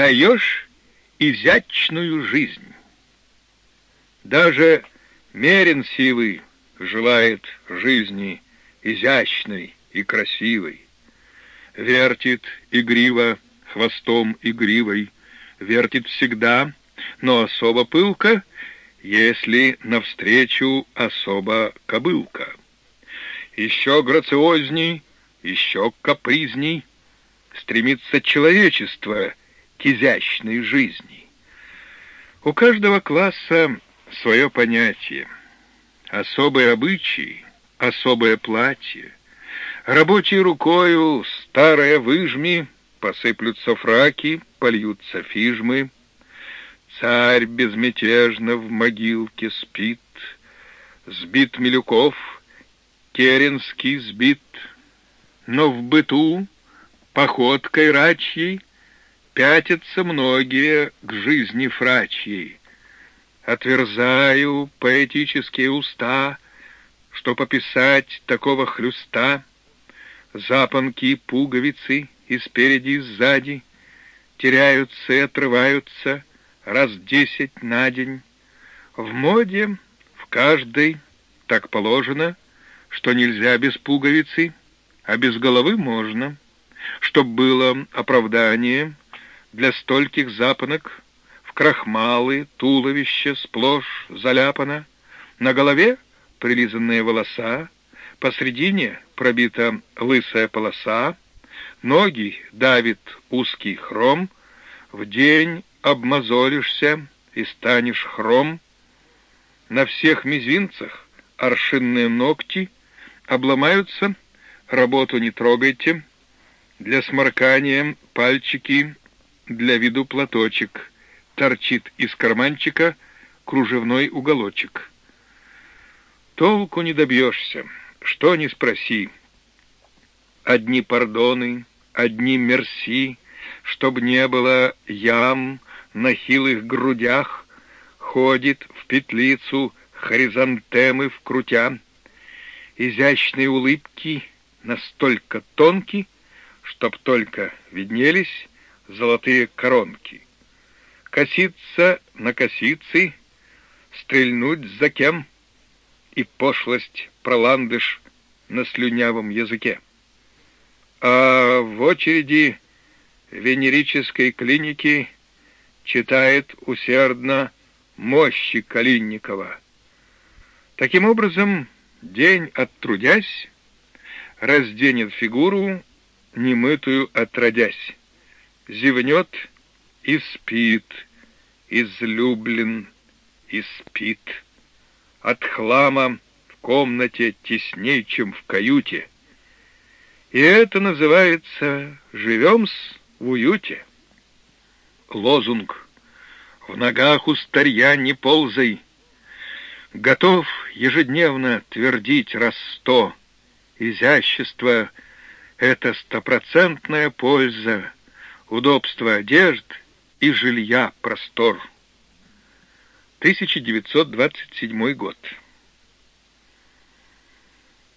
даешь изящную жизнь. Даже мерен силы желает жизни изящной и красивой. Вертит игриво хвостом игривой, вертит всегда, но особо пылко, если навстречу особо кобылка. Еще грациозней, еще капризней стремится человечество к изящной жизни. У каждого класса свое понятие, особые обычаи, особое платье. Рабочей рукою старая выжми, посыплются фраки, польются фижмы. Царь безмятежно в могилке спит, сбит Милюков, Керенский сбит, но в быту походкой рачьей пятятся многие к жизни фрачьей. Отверзаю поэтические уста, что пописать такого хлюста, запонки и пуговицы и спереди, и сзади теряются и отрываются раз десять на день. В моде в каждой так положено, что нельзя без пуговицы, а без головы можно, чтоб было оправдание для стольких запонок, в крахмалы, туловище сплошь заляпано, на голове прилизанные волоса, посредине пробита лысая полоса, ноги давит узкий хром, в день обмозолишься и станешь хром, на всех мизинцах аршинные ногти обломаются, работу не трогайте, для сморкания пальчики, для виду платочек, торчит из карманчика кружевной уголочек. Толку не добьешься, что ни спроси. Одни пардоны, одни мерси, чтоб не было ям на хилых грудях, ходит в петлицу хоризонтемы вкрутя. Изящные улыбки настолько тонкие чтоб только виднелись золотые коронки. Коситься на косицы, стрельнуть за кем, и пошлость проландыш на слюнявом языке. А в очереди венерической клиники читает усердно мощи Калинникова. Таким образом, день оттрудясь, разденет фигуру немытую отродясь. Зевнет и спит, излюблен и спит. От хлама в комнате тесней, чем в каюте. И это называется «живем-с в уюте». Лозунг «В ногах у старья не ползай», Готов ежедневно твердить раз сто Изящество — это стопроцентная польза, удобство одежд и жилья простор. 1927 год.